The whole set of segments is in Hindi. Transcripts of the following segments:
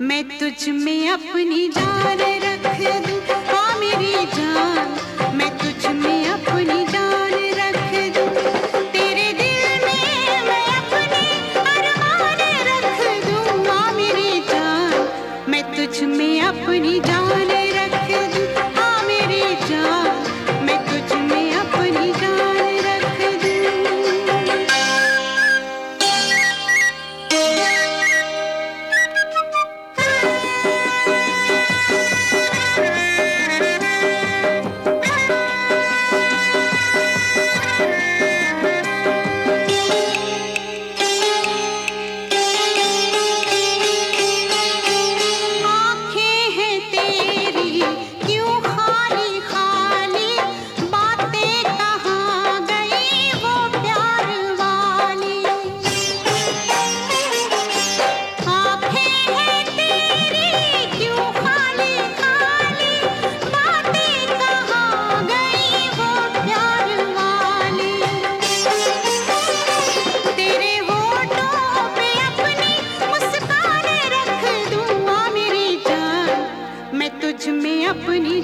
मैं तुझ में अपनी जान रख दूँ। ओ मेरी जान, मैं तुझ में अपनी जान रख दूँ। तेरे दिल में मैं अपनी अरमान रख दूँ। ओ मेरी जान, मैं तुझ में अपनी जान अपनी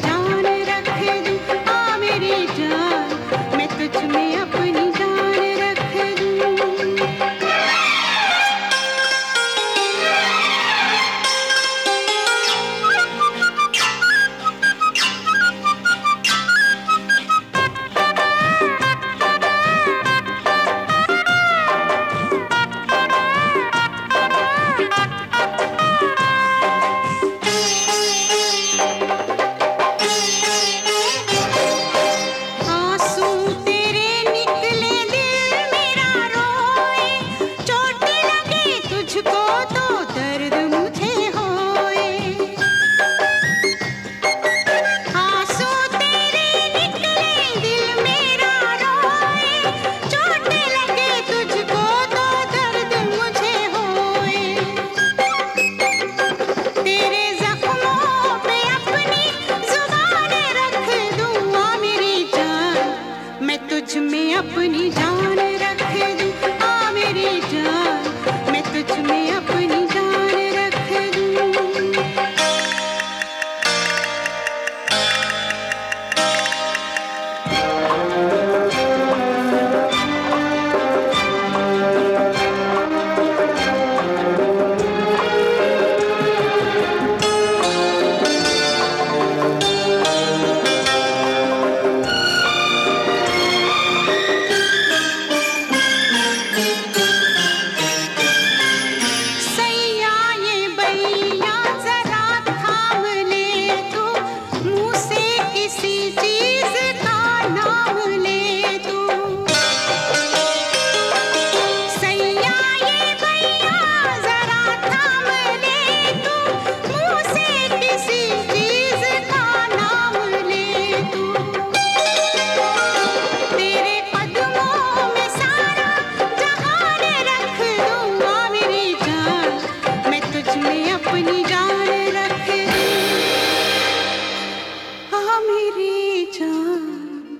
मेरी जान,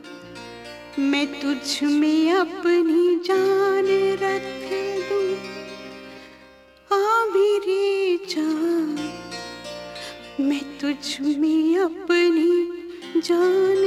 मैं तुझ में अपनी जान रख दूँ। आ मेरी जान, मैं तुझ में अपनी जान